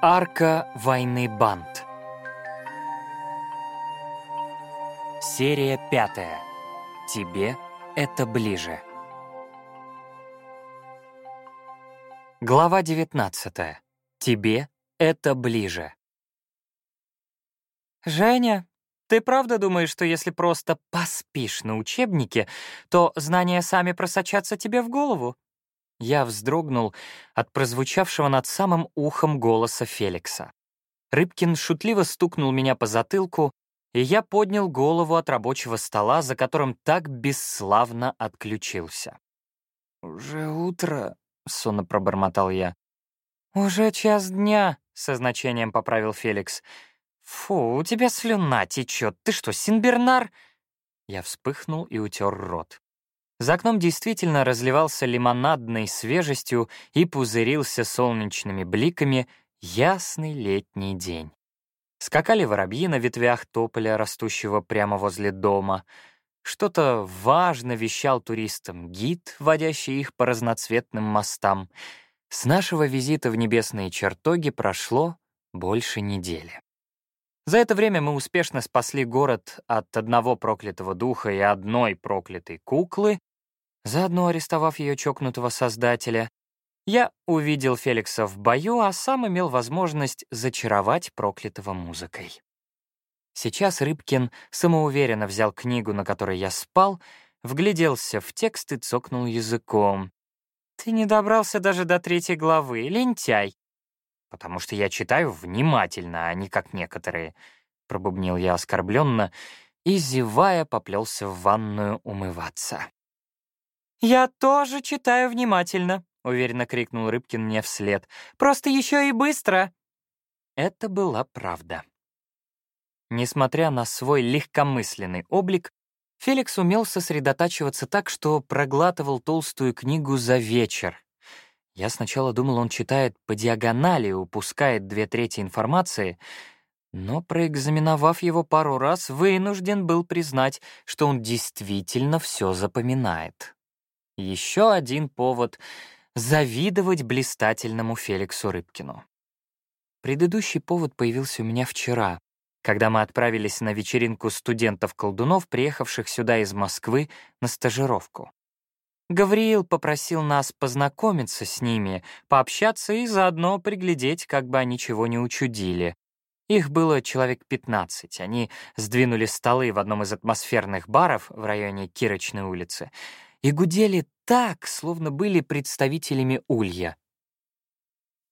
Арка войны банд. Серия пятая. Тебе это ближе. Глава девятнадцатая. Тебе это ближе. «Женя, ты правда думаешь, что если просто поспишь на учебнике, то знания сами просочатся тебе в голову?» Я вздрогнул от прозвучавшего над самым ухом голоса Феликса. Рыбкин шутливо стукнул меня по затылку, и я поднял голову от рабочего стола, за которым так бесславно отключился. «Уже утро», — сонно пробормотал я. «Уже час дня», — со значением поправил Феликс. «Фу, у тебя слюна течет. Ты что, Синбернар?» Я вспыхнул и утер рот. За окном действительно разливался лимонадной свежестью и пузырился солнечными бликами ясный летний день. Скакали воробьи на ветвях тополя, растущего прямо возле дома. Что-то важно вещал туристам гид, водящий их по разноцветным мостам. С нашего визита в небесные чертоги прошло больше недели. За это время мы успешно спасли город от одного проклятого духа и одной проклятой куклы, заодно арестовав ее чокнутого создателя, я увидел Феликса в бою, а сам имел возможность зачаровать проклятого музыкой. Сейчас Рыбкин самоуверенно взял книгу, на которой я спал, вгляделся в текст и цокнул языком. «Ты не добрался даже до третьей главы, лентяй!» «Потому что я читаю внимательно, а не как некоторые», — пробубнил я оскорбленно и, зевая, поплелся в ванную умываться. «Я тоже читаю внимательно», — уверенно крикнул Рыбкин мне вслед. «Просто еще и быстро!» Это была правда. Несмотря на свой легкомысленный облик, Феликс умел сосредотачиваться так, что проглатывал толстую книгу за вечер. Я сначала думал, он читает по диагонали, упускает две трети информации, но, проэкзаменовав его пару раз, вынужден был признать, что он действительно все запоминает. Еще один повод завидовать блистательному Феликсу Рыбкину. Предыдущий повод появился у меня вчера, когда мы отправились на вечеринку студентов-колдунов, приехавших сюда из Москвы на стажировку. Гавриил попросил нас познакомиться с ними, пообщаться и заодно приглядеть, как бы они чего не учудили. Их было человек 15. Они сдвинули столы в одном из атмосферных баров в районе Кирочной улицы — и гудели так, словно были представителями улья.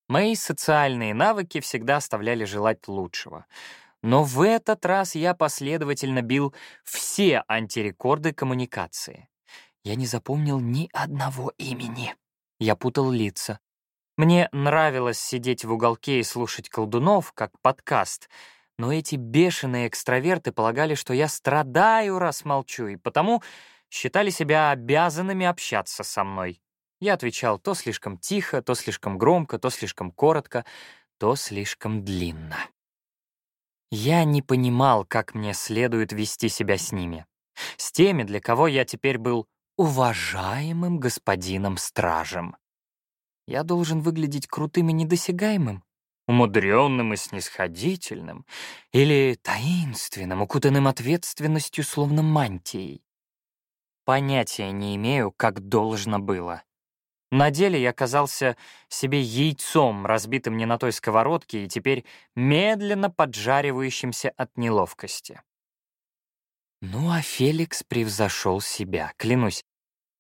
Мои социальные навыки всегда оставляли желать лучшего. Но в этот раз я последовательно бил все антирекорды коммуникации. Я не запомнил ни одного имени. Я путал лица. Мне нравилось сидеть в уголке и слушать колдунов, как подкаст, но эти бешеные экстраверты полагали, что я страдаю, раз молчу, и потому считали себя обязанными общаться со мной. Я отвечал то слишком тихо, то слишком громко, то слишком коротко, то слишком длинно. Я не понимал, как мне следует вести себя с ними. С теми, для кого я теперь был уважаемым господином-стражем. Я должен выглядеть крутым и недосягаемым, умудренным и снисходительным, или таинственным, укутанным ответственностью, словно мантией. Понятия не имею, как должно было. На деле я казался себе яйцом, разбитым не на той сковородке и теперь медленно поджаривающимся от неловкости. Ну а Феликс превзошел себя, клянусь.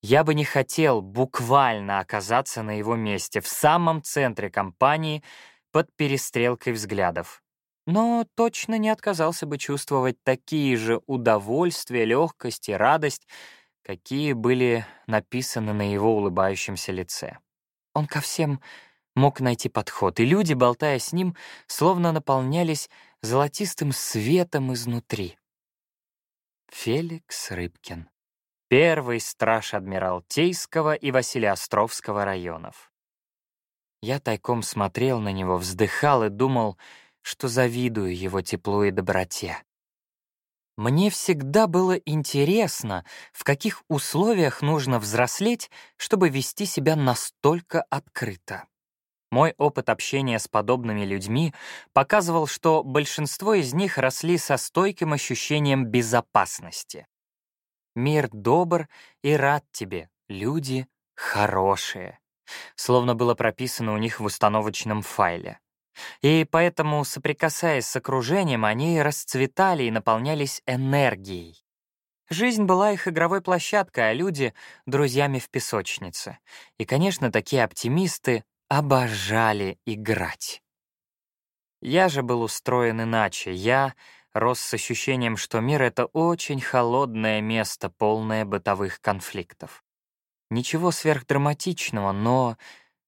Я бы не хотел буквально оказаться на его месте, в самом центре компании, под перестрелкой взглядов. Но точно не отказался бы чувствовать такие же удовольствия, легкость и радость, какие были написаны на его улыбающемся лице. Он ко всем мог найти подход, и люди, болтая с ним, словно наполнялись золотистым светом изнутри. Феликс Рыбкин. Первый страж Адмиралтейского и Василиостровского районов. Я тайком смотрел на него, вздыхал и думал, что завидую его теплу и доброте. Мне всегда было интересно, в каких условиях нужно взрослеть, чтобы вести себя настолько открыто. Мой опыт общения с подобными людьми показывал, что большинство из них росли со стойким ощущением безопасности. Мир добр и рад тебе, люди хорошие. Словно было прописано у них в установочном файле. И поэтому, соприкасаясь с окружением, они расцветали и наполнялись энергией. Жизнь была их игровой площадкой, а люди — друзьями в песочнице. И, конечно, такие оптимисты обожали играть. Я же был устроен иначе. Я рос с ощущением, что мир — это очень холодное место, полное бытовых конфликтов. Ничего сверхдраматичного, но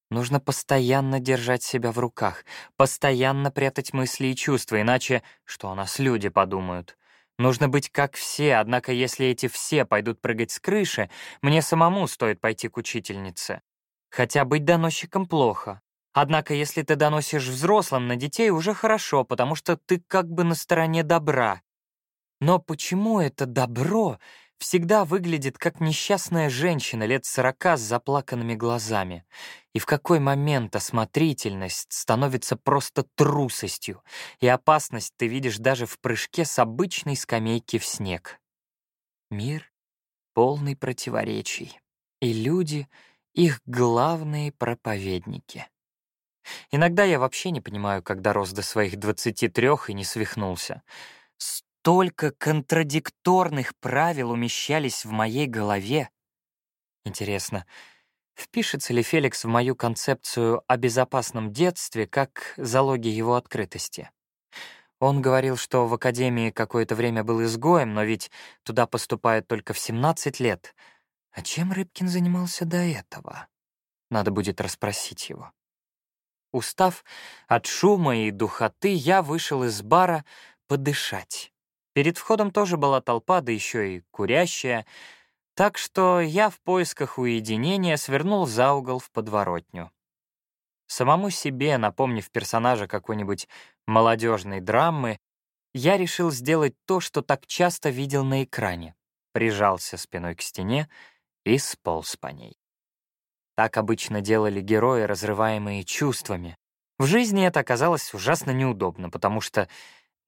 нужно постоянно держать себя в руках, постоянно прятать мысли и чувства, иначе что о нас люди подумают? Нужно быть как все, однако если эти все пойдут прыгать с крыши, мне самому стоит пойти к учительнице. Хотя быть доносчиком плохо. Однако если ты доносишь взрослым на детей, уже хорошо, потому что ты как бы на стороне добра. Но почему это добро всегда выглядит как несчастная женщина лет сорока с заплаканными глазами. И в какой момент осмотрительность становится просто трусостью, и опасность ты видишь даже в прыжке с обычной скамейки в снег. Мир полный противоречий, и люди — их главные проповедники. Иногда я вообще не понимаю, когда рос до своих 23 и не свихнулся. Столько контрадикторных правил умещались в моей голове. Интересно, впишется ли Феликс в мою концепцию о безопасном детстве как залоги его открытости? Он говорил, что в академии какое-то время был изгоем, но ведь туда поступают только в 17 лет. А чем Рыбкин занимался до этого? Надо будет расспросить его. Устав от шума и духоты, я вышел из бара подышать. Перед входом тоже была толпа, да еще и курящая, так что я в поисках уединения свернул за угол в подворотню. Самому себе, напомнив персонажа какой-нибудь молодежной драмы, я решил сделать то, что так часто видел на экране. Прижался спиной к стене и сполз по ней. Так обычно делали герои, разрываемые чувствами. В жизни это оказалось ужасно неудобно, потому что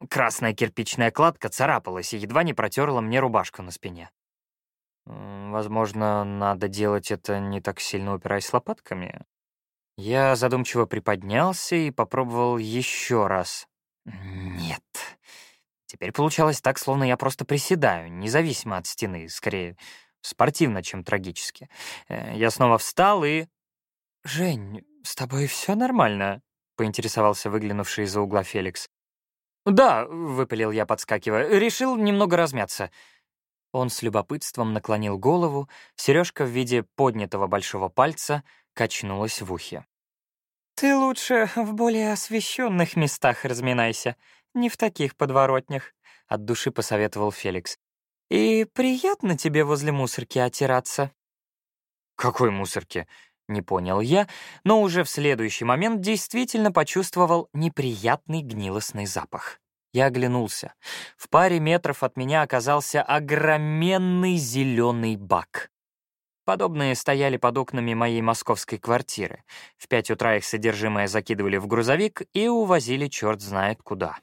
Красная кирпичная кладка царапалась и едва не протерла мне рубашку на спине. Возможно, надо делать это не так сильно упираясь лопатками. Я задумчиво приподнялся и попробовал еще раз. Нет. Теперь получалось так, словно я просто приседаю, независимо от стены, скорее спортивно, чем трагически. Э, я снова встал и... «Жень, с тобой все нормально?» — поинтересовался выглянувший из-за угла Феликс. «Да», — выпалил я, подскакивая, — «решил немного размяться». Он с любопытством наклонил голову, сережка в виде поднятого большого пальца качнулась в ухе. «Ты лучше в более освещенных местах разминайся, не в таких подворотнях», — от души посоветовал Феликс. «И приятно тебе возле мусорки отираться». «Какой мусорки?» — не понял я, но уже в следующий момент действительно почувствовал неприятный гнилостный запах. Я оглянулся. В паре метров от меня оказался огроменный зеленый бак. Подобные стояли под окнами моей московской квартиры. В пять утра их содержимое закидывали в грузовик и увозили черт знает куда.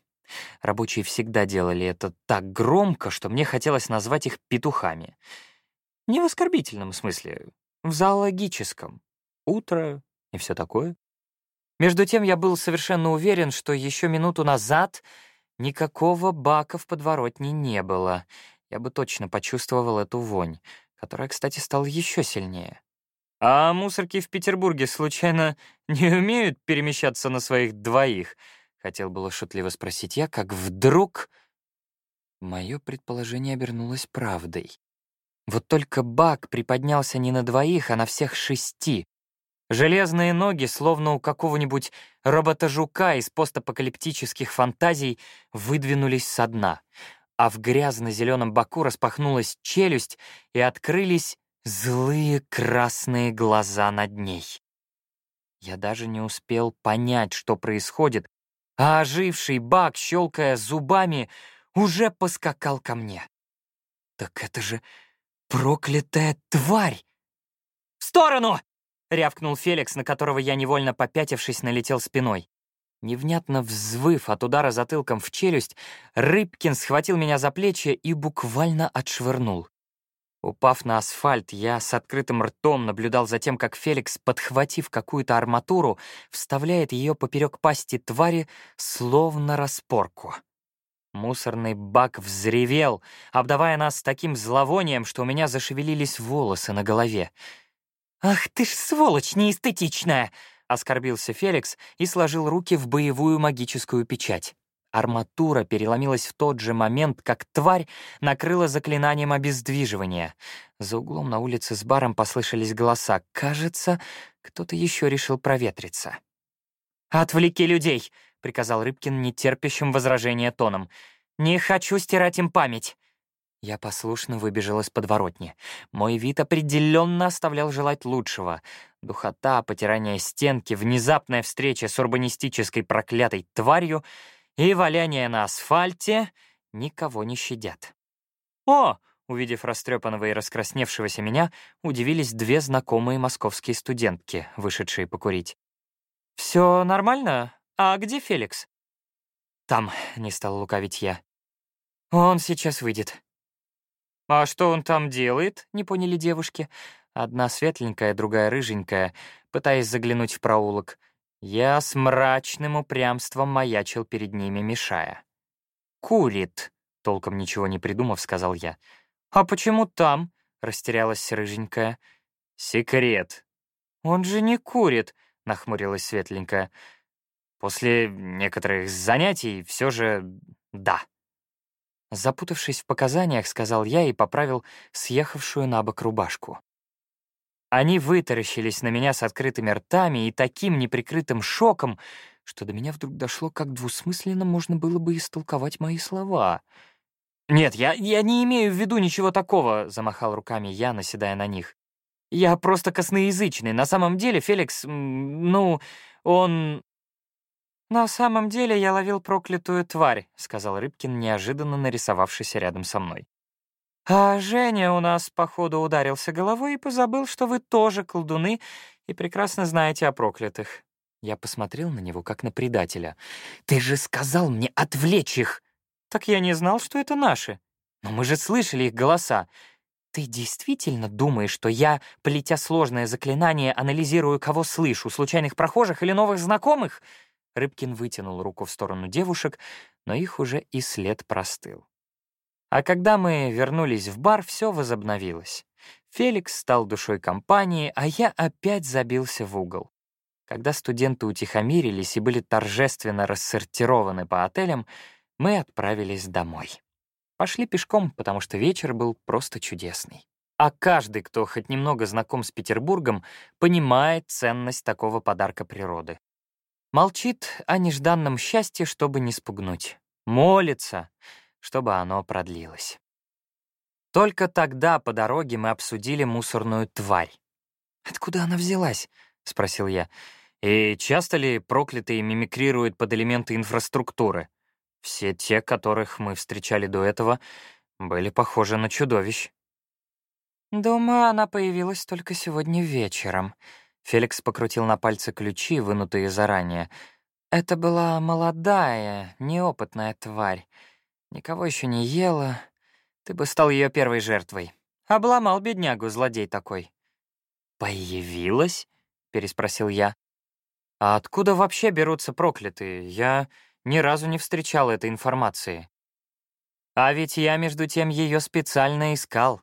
Рабочие всегда делали это так громко, что мне хотелось назвать их петухами. Не в оскорбительном смысле, в зоологическом утро и все такое. Между тем я был совершенно уверен, что еще минуту назад никакого бака в подворотне не было. Я бы точно почувствовал эту вонь, которая, кстати, стала еще сильнее. «А мусорки в Петербурге, случайно, не умеют перемещаться на своих двоих?» Хотел было шутливо спросить я, как вдруг... Мое предположение обернулось правдой. Вот только бак приподнялся не на двоих, а на всех шести. Железные ноги, словно у какого-нибудь робота-жука из постапокалиптических фантазий, выдвинулись со дна, а в грязно-зеленом боку распахнулась челюсть и открылись злые красные глаза над ней. Я даже не успел понять, что происходит, а оживший бак, щелкая зубами, уже поскакал ко мне. Так это же проклятая тварь! «В сторону!» — рявкнул Феликс, на которого я, невольно попятившись, налетел спиной. Невнятно взвыв от удара затылком в челюсть, Рыбкин схватил меня за плечи и буквально отшвырнул. Упав на асфальт, я с открытым ртом наблюдал за тем, как Феликс, подхватив какую-то арматуру, вставляет ее поперек пасти твари, словно распорку. Мусорный бак взревел, обдавая нас таким зловонием, что у меня зашевелились волосы на голове. «Ах ты ж сволочь неэстетичная!» — оскорбился Феликс и сложил руки в боевую магическую печать. Арматура переломилась в тот же момент, как тварь накрыла заклинанием обездвиживания. За углом на улице с баром послышались голоса. Кажется, кто-то еще решил проветриться. «Отвлеки людей!» — приказал Рыбкин нетерпящим возражения тоном. «Не хочу стирать им память!» Я послушно выбежал из подворотни. Мой вид определенно оставлял желать лучшего. Духота, потирание стенки, внезапная встреча с урбанистической проклятой тварью — и валяние на асфальте никого не щадят. «О!» — увидев растрепанного и раскрасневшегося меня, удивились две знакомые московские студентки, вышедшие покурить. «Все нормально? А где Феликс?» «Там», — не стал лукавить я. «Он сейчас выйдет». «А что он там делает?» — не поняли девушки. Одна светленькая, другая рыженькая, пытаясь заглянуть в проулок. Я с мрачным упрямством маячил перед ними, мешая. «Курит», — толком ничего не придумав, сказал я. «А почему там?» — растерялась рыженькая. «Секрет». «Он же не курит», — нахмурилась светленькая. «После некоторых занятий все же да». Запутавшись в показаниях, сказал я и поправил съехавшую на бок рубашку. Они вытаращились на меня с открытыми ртами и таким неприкрытым шоком, что до меня вдруг дошло, как двусмысленно можно было бы истолковать мои слова. «Нет, я, я не имею в виду ничего такого», — замахал руками я, наседая на них. «Я просто косноязычный. На самом деле Феликс, ну, он...» «На самом деле я ловил проклятую тварь», — сказал Рыбкин, неожиданно нарисовавшийся рядом со мной. А Женя у нас, походу, ударился головой и позабыл, что вы тоже колдуны и прекрасно знаете о проклятых. Я посмотрел на него, как на предателя. «Ты же сказал мне отвлечь их!» «Так я не знал, что это наши. Но мы же слышали их голоса. Ты действительно думаешь, что я, плетя сложное заклинание, анализирую, кого слышу, случайных прохожих или новых знакомых?» Рыбкин вытянул руку в сторону девушек, но их уже и след простыл. А когда мы вернулись в бар, все возобновилось. Феликс стал душой компании, а я опять забился в угол. Когда студенты утихомирились и были торжественно рассортированы по отелям, мы отправились домой. Пошли пешком, потому что вечер был просто чудесный. А каждый, кто хоть немного знаком с Петербургом, понимает ценность такого подарка природы. Молчит о нежданном счастье, чтобы не спугнуть. Молится, чтобы оно продлилось. Только тогда по дороге мы обсудили мусорную тварь. «Откуда она взялась?» — спросил я. «И часто ли проклятые мимикрируют под элементы инфраструктуры? Все те, которых мы встречали до этого, были похожи на чудовищ». «Думаю, она появилась только сегодня вечером». Феликс покрутил на пальце ключи, вынутые заранее. «Это была молодая, неопытная тварь. Никого еще не ела. Ты бы стал ее первой жертвой. Обломал беднягу, злодей такой. «Появилась?» — переспросил я. «А откуда вообще берутся проклятые? Я ни разу не встречал этой информации». А ведь я, между тем, ее специально искал.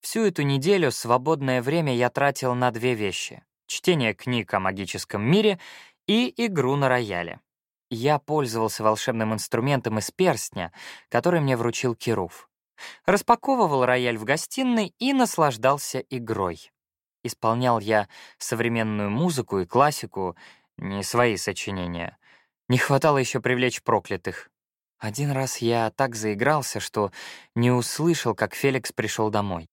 Всю эту неделю свободное время я тратил на две вещи — чтение книг о магическом мире и игру на рояле. Я пользовался волшебным инструментом из перстня, который мне вручил Кируф. Распаковывал рояль в гостиной и наслаждался игрой. Исполнял я современную музыку и классику, не свои сочинения. Не хватало еще привлечь проклятых. Один раз я так заигрался, что не услышал, как Феликс пришел домой.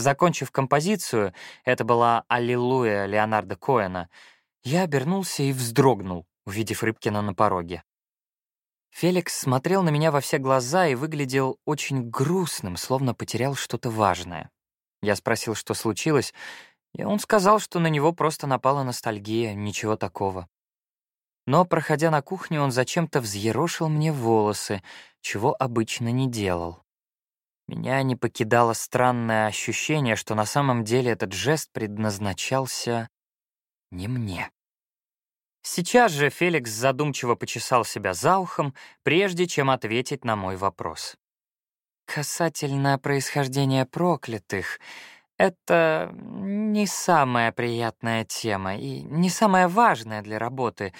Закончив композицию, это была «Аллилуйя» Леонарда Коэна, я обернулся и вздрогнул увидев Рыбкина на пороге. Феликс смотрел на меня во все глаза и выглядел очень грустным, словно потерял что-то важное. Я спросил, что случилось, И он сказал, что на него просто напала ностальгия, ничего такого. Но, проходя на кухню, он зачем-то взъерошил мне волосы, чего обычно не делал. Меня не покидало странное ощущение, что на самом деле этот жест предназначался не мне. Сейчас же Феликс задумчиво почесал себя за ухом, прежде чем ответить на мой вопрос. Касательно происхождения проклятых, это не самая приятная тема и не самая важная для работы,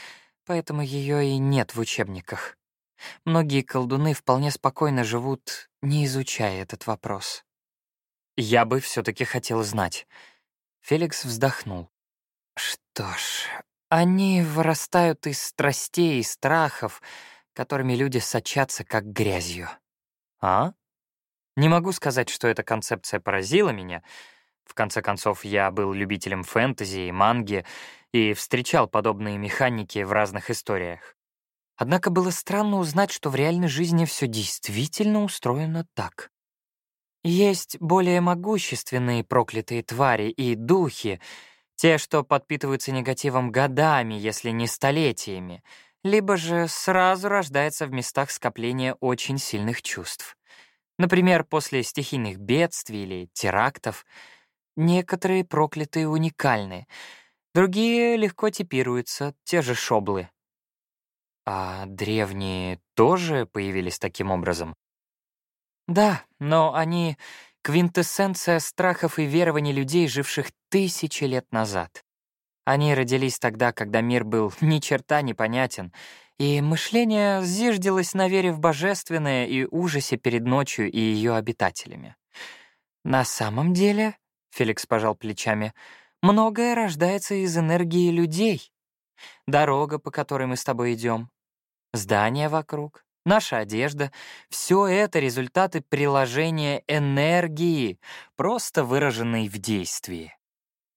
поэтому ее и нет в учебниках. Многие колдуны вполне спокойно живут, не изучая этот вопрос. Я бы все таки хотел знать. Феликс вздохнул. Что ж, они вырастают из страстей и страхов, которыми люди сочатся как грязью. А? Не могу сказать, что эта концепция поразила меня. В конце концов, я был любителем фэнтези и манги и встречал подобные механики в разных историях. Однако было странно узнать, что в реальной жизни все действительно устроено так. Есть более могущественные проклятые твари и духи, те, что подпитываются негативом годами, если не столетиями, либо же сразу рождается в местах скопления очень сильных чувств. Например, после стихийных бедствий или терактов. Некоторые проклятые уникальны, другие легко типируются, те же шоблы. А древние тоже появились таким образом? Да, но они — квинтэссенция страхов и верований людей, живших тысячи лет назад. Они родились тогда, когда мир был ни черта непонятен, и мышление зиждилось на вере в божественное и ужасе перед ночью и ее обитателями. На самом деле, — Феликс пожал плечами, — многое рождается из энергии людей. Дорога, по которой мы с тобой идем, здания вокруг, наша одежда — все это результаты приложения энергии, просто выраженной в действии.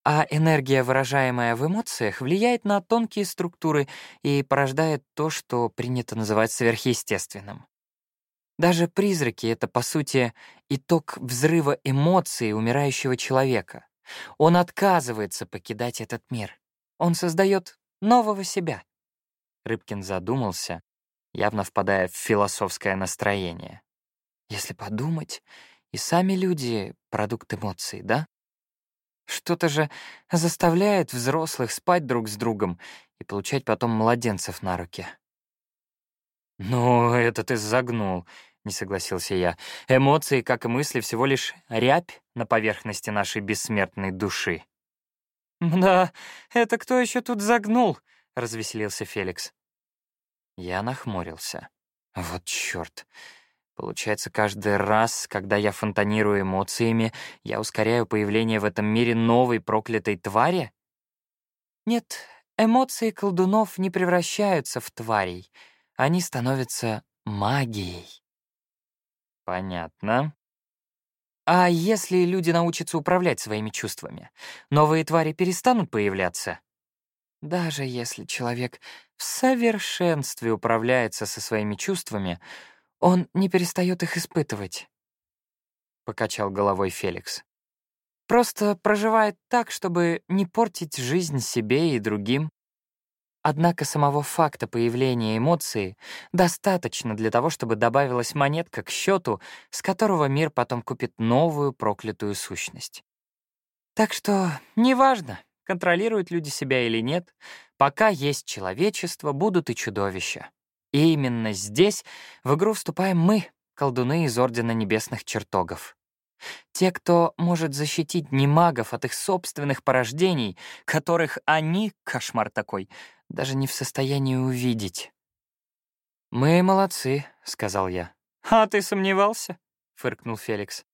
А энергия, выражаемая в эмоциях, влияет на тонкие структуры и порождает то, что принято называть сверхъестественным. Даже призраки — это, по сути, итог взрыва эмоций умирающего человека. Он отказывается покидать этот мир. Он создает нового себя. Рыбкин задумался, явно впадая в философское настроение. Если подумать, и сами люди — продукт эмоций, да? Что-то же заставляет взрослых спать друг с другом и получать потом младенцев на руки. «Ну, это ты загнул», — не согласился я. «Эмоции, как и мысли, всего лишь рябь на поверхности нашей бессмертной души». «Да, это кто еще тут загнул?» — развеселился Феликс. Я нахмурился. Вот чёрт. Получается, каждый раз, когда я фонтанирую эмоциями, я ускоряю появление в этом мире новой проклятой твари? Нет, эмоции колдунов не превращаются в тварей. Они становятся магией. Понятно. А если люди научатся управлять своими чувствами, новые твари перестанут появляться? Даже если человек в совершенстве управляется со своими чувствами, он не перестает их испытывать. Покачал головой Феликс. Просто проживает так, чтобы не портить жизнь себе и другим. Однако самого факта появления эмоции достаточно для того, чтобы добавилась монетка к счету, с которого мир потом купит новую проклятую сущность. Так что неважно, контролируют люди себя или нет, пока есть человечество, будут и чудовища. И именно здесь в игру вступаем мы, колдуны из Ордена Небесных Чертогов. Те, кто может защитить немагов от их собственных порождений, которых они, кошмар такой, даже не в состоянии увидеть. «Мы молодцы», — сказал я. «А ты сомневался?» — фыркнул Феликс.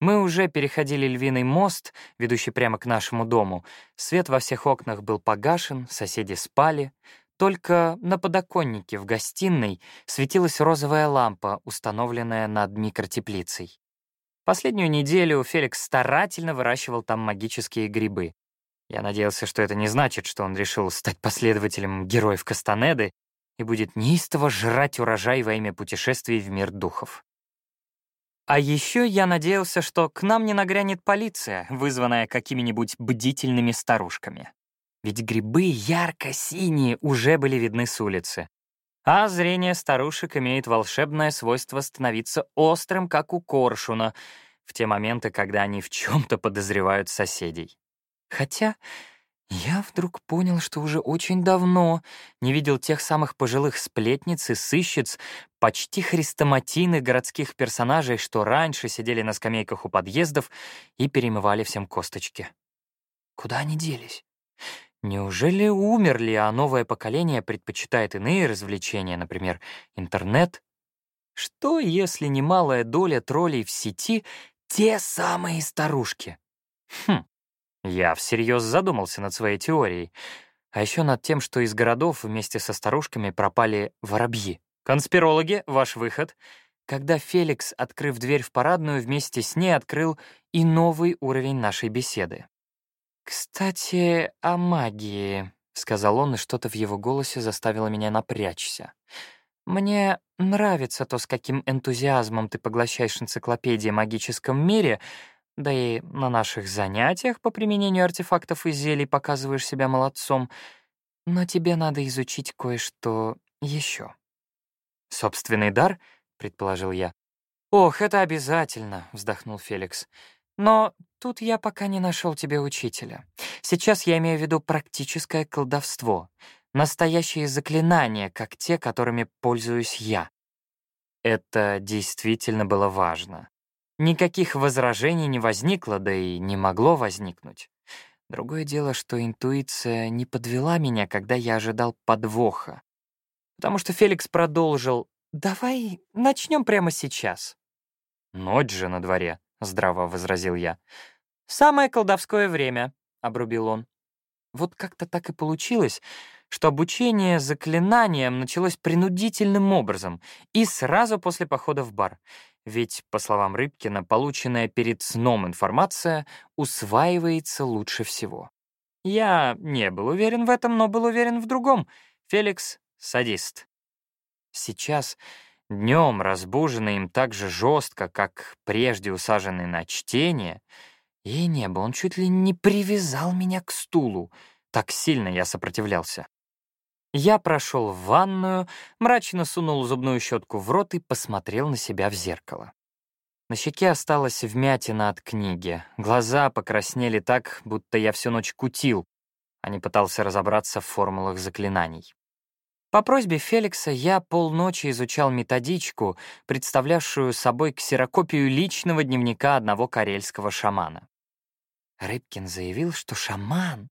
Мы уже переходили львиный мост, ведущий прямо к нашему дому. Свет во всех окнах был погашен, соседи спали. Только на подоконнике в гостиной светилась розовая лампа, установленная над микротеплицей. Последнюю неделю Феликс старательно выращивал там магические грибы. Я надеялся, что это не значит, что он решил стать последователем героев Кастанеды и будет неистово жрать урожай во имя путешествий в мир духов. А еще я надеялся, что к нам не нагрянет полиция, вызванная какими-нибудь бдительными старушками. Ведь грибы ярко-синие уже были видны с улицы. А зрение старушек имеет волшебное свойство становиться острым, как у коршуна, в те моменты, когда они в чем-то подозревают соседей. Хотя я вдруг понял, что уже очень давно не видел тех самых пожилых сплетниц и сыщиц, почти хрестоматийных городских персонажей, что раньше сидели на скамейках у подъездов и перемывали всем косточки. Куда они делись? Неужели умерли, а новое поколение предпочитает иные развлечения, например, интернет? Что, если немалая доля троллей в сети — те самые старушки? Хм, я всерьез задумался над своей теорией. А еще над тем, что из городов вместе со старушками пропали воробьи. «Конспирологи, ваш выход!» Когда Феликс, открыв дверь в парадную, вместе с ней открыл и новый уровень нашей беседы. «Кстати, о магии», — сказал он, и что-то в его голосе заставило меня напрячься. «Мне нравится то, с каким энтузиазмом ты поглощаешь энциклопедии о магическом мире, да и на наших занятиях по применению артефактов и зелий показываешь себя молодцом, но тебе надо изучить кое-что еще. «Собственный дар?» — предположил я. «Ох, это обязательно», — вздохнул Феликс. «Но тут я пока не нашел тебе учителя. Сейчас я имею в виду практическое колдовство, настоящие заклинания, как те, которыми пользуюсь я». Это действительно было важно. Никаких возражений не возникло, да и не могло возникнуть. Другое дело, что интуиция не подвела меня, когда я ожидал подвоха. Потому что Феликс продолжил «Давай начнем прямо сейчас». «Ночь же на дворе», — здраво возразил я. «Самое колдовское время», — обрубил он. Вот как-то так и получилось, что обучение заклинаниям началось принудительным образом и сразу после похода в бар. Ведь, по словам Рыбкина, полученная перед сном информация усваивается лучше всего. Я не был уверен в этом, но был уверен в другом. Феликс — садист. Сейчас, днем, разбуженный им так же жестко, как прежде усаженный на чтение, и небо, он чуть ли не привязал меня к стулу. Так сильно я сопротивлялся. Я прошел в ванную, мрачно сунул зубную щетку в рот и посмотрел на себя в зеркало. На щеке осталась вмятина от книги. Глаза покраснели так, будто я всю ночь кутил, а не пытался разобраться в формулах заклинаний. По просьбе Феликса я полночи изучал методичку, представлявшую собой ксерокопию личного дневника одного карельского шамана. Рыбкин заявил, что шаман,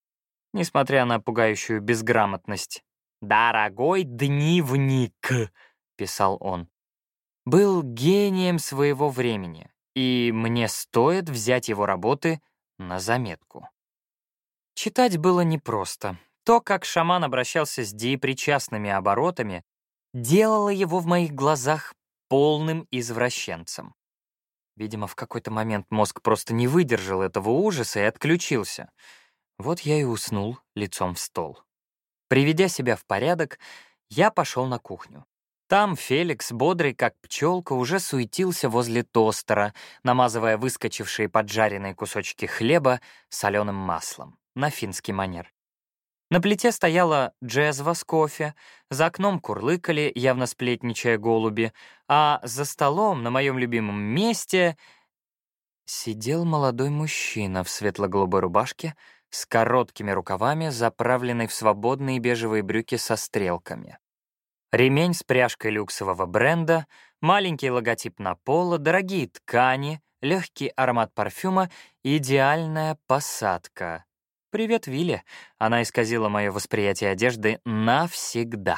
несмотря на пугающую безграмотность, «Дорогой дневник», — писал он, — был гением своего времени, и мне стоит взять его работы на заметку. Читать было непросто. То, как шаман обращался с деепричастными оборотами, делало его в моих глазах полным извращенцем. Видимо, в какой-то момент мозг просто не выдержал этого ужаса и отключился. Вот я и уснул лицом в стол. Приведя себя в порядок, я пошел на кухню. Там Феликс, бодрый как пчелка, уже суетился возле тостера, намазывая выскочившие поджаренные кусочки хлеба соленым маслом, на финский манер. На плите стояла джезва с кофе, за окном курлыкали, явно сплетничая голуби, а за столом, на моем любимом месте, сидел молодой мужчина в светло-голубой рубашке, с короткими рукавами, заправленной в свободные бежевые брюки со стрелками. Ремень с пряжкой люксового бренда, маленький логотип на поло, дорогие ткани, легкий аромат парфюма, идеальная посадка. «Привет, Вилли!» Она исказила мое восприятие одежды навсегда.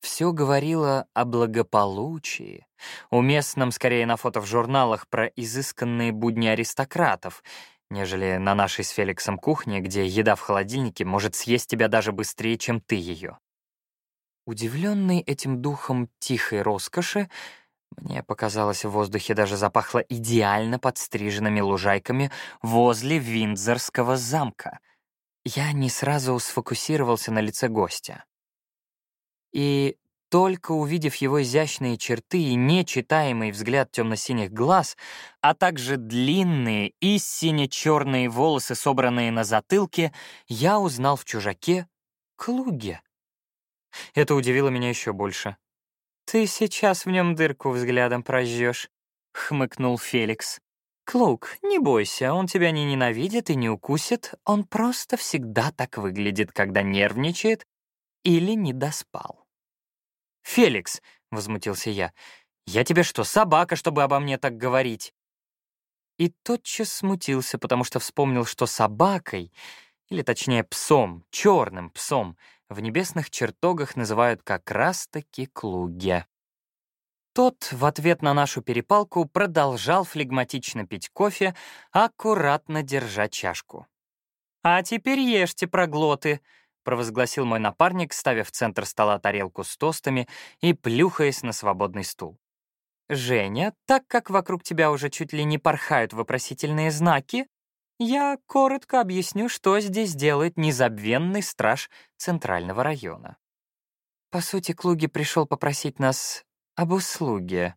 Все говорило о благополучии, уместном скорее на фото в журналах про изысканные будни аристократов, нежели на нашей с Феликсом кухне, где еда в холодильнике может съесть тебя даже быстрее, чем ты ее. Удивленный этим духом тихой роскоши, мне показалось, в воздухе даже запахло идеально подстриженными лужайками возле Виндзорского замка. Я не сразу сфокусировался на лице гостя. «И только увидев его изящные черты и нечитаемый взгляд темно-синих глаз, а также длинные и сине-черные волосы, собранные на затылке, я узнал в чужаке Клуге. Это удивило меня еще больше. «Ты сейчас в нем дырку взглядом прожжешь», — хмыкнул Феликс. «Клук, не бойся, он тебя не ненавидит и не укусит, он просто всегда так выглядит, когда нервничает или не доспал». «Феликс», — возмутился я, — «я тебе что, собака, чтобы обо мне так говорить?» И тотчас смутился, потому что вспомнил, что собакой, или точнее псом, черным псом, в небесных чертогах называют как раз-таки клуги. Тот в ответ на нашу перепалку продолжал флегматично пить кофе, аккуратно держа чашку. «А теперь ешьте, проглоты», — провозгласил мой напарник, ставя в центр стола тарелку с тостами и плюхаясь на свободный стул. «Женя, так как вокруг тебя уже чуть ли не порхают вопросительные знаки, я коротко объясню, что здесь делает незабвенный страж Центрального района. По сути, Клуги пришел попросить нас об услуге.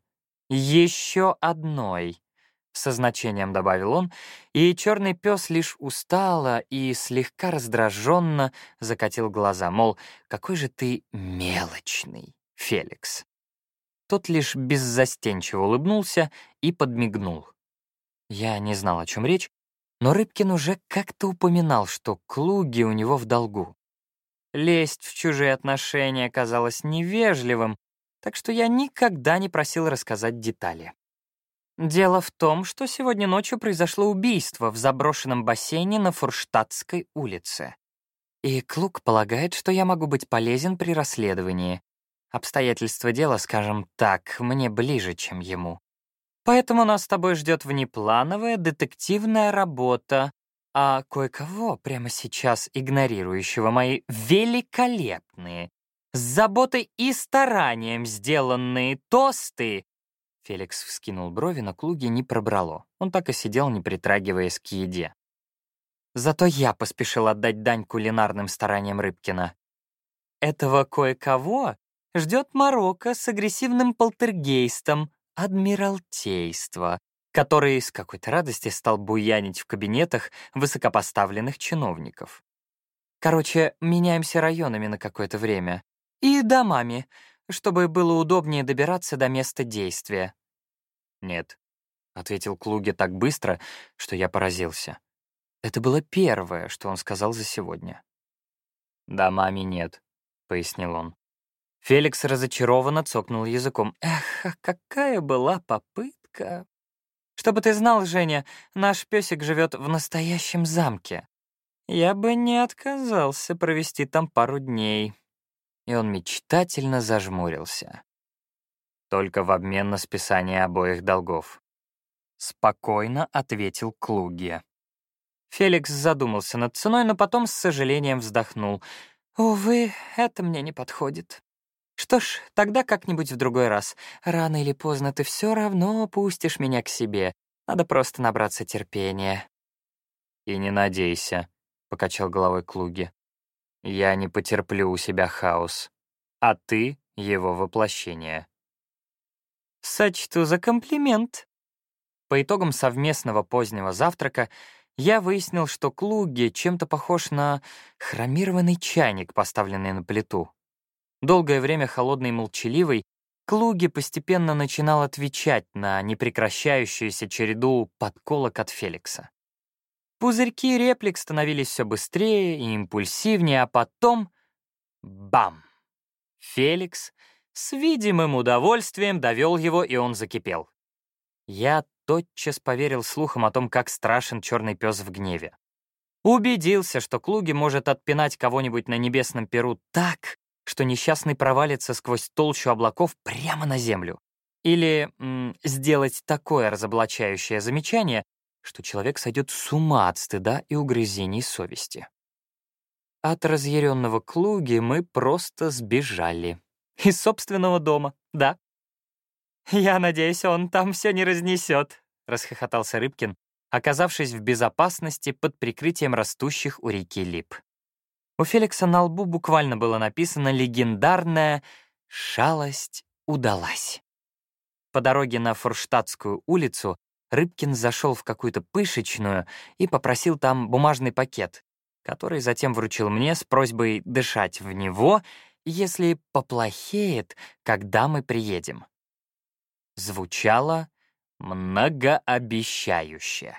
Еще одной, со значением добавил он, и черный пес лишь устало и слегка раздраженно закатил глаза, мол, какой же ты мелочный, Феликс. Тот лишь беззастенчиво улыбнулся и подмигнул. Я не знал, о чем речь, но Рыбкин уже как-то упоминал, что Клуги у него в долгу. Лезть в чужие отношения казалось невежливым, так что я никогда не просил рассказать детали. Дело в том, что сегодня ночью произошло убийство в заброшенном бассейне на Фурштадтской улице. И Клук полагает, что я могу быть полезен при расследовании. Обстоятельства дела, скажем так, мне ближе, чем ему. Поэтому нас с тобой ждет внеплановая детективная работа, а кое-кого прямо сейчас игнорирующего мои великолепные, с заботой и старанием сделанные тосты. Феликс вскинул брови, но Клуги не пробрало. Он так и сидел, не притрагиваясь к еде. Зато я поспешил отдать дань кулинарным стараниям Рыбкина. Этого кое-кого ждет Марокко с агрессивным полтергейстом, Адмиралтейство, который с какой-то радости стал буянить в кабинетах высокопоставленных чиновников. Короче, меняемся районами на какое-то время. И домами, чтобы было удобнее добираться до места действия. «Нет», — ответил Клуги так быстро, что я поразился. Это было первое, что он сказал за сегодня. «Домами нет», — пояснил он. Феликс разочарованно цокнул языком. «Эх, а какая была попытка!» «Чтобы ты знал, Женя, наш песик живет в настоящем замке. Я бы не отказался провести там пару дней». И он мечтательно зажмурился. Только в обмен на списание обоих долгов. Спокойно ответил Клуги. Феликс задумался над ценой, но потом с сожалением вздохнул. «Увы, это мне не подходит. Что ж, тогда как-нибудь в другой раз. Рано или поздно ты все равно пустишь меня к себе. Надо просто набраться терпения. И не надейся, покачал головой Клуги. Я не потерплю у себя хаос, а ты — его воплощение. Сочту за комплимент. По итогам совместного позднего завтрака я выяснил, что Клуги чем-то похож на хромированный чайник, поставленный на плиту. Долгое время холодный и молчаливый, Клуги постепенно начинал отвечать на непрекращающуюся череду подколок от Феликса. Пузырьки реплик становились все быстрее и импульсивнее, а потом — бам! Феликс с видимым удовольствием довел его, и он закипел. Я тотчас поверил слухам о том, как страшен черный пес в гневе. Убедился, что Клуги может отпинать кого-нибудь на небесном перу так, что несчастный провалится сквозь толщу облаков прямо на землю. Или сделать такое разоблачающее замечание, что человек сойдет с ума от стыда и угрызений совести. От разъяренного Клуги мы просто сбежали. Из собственного дома, да. «Я надеюсь, он там все не разнесет», — расхохотался Рыбкин, оказавшись в безопасности под прикрытием растущих у реки лип. У Феликса на лбу буквально было написано легендарное Шалость удалась. По дороге на Форштадтскую улицу Рыбкин зашел в какую-то пышечную и попросил там бумажный пакет, который затем вручил мне с просьбой дышать в него, если поплохеет, когда мы приедем. Звучало многообещающе.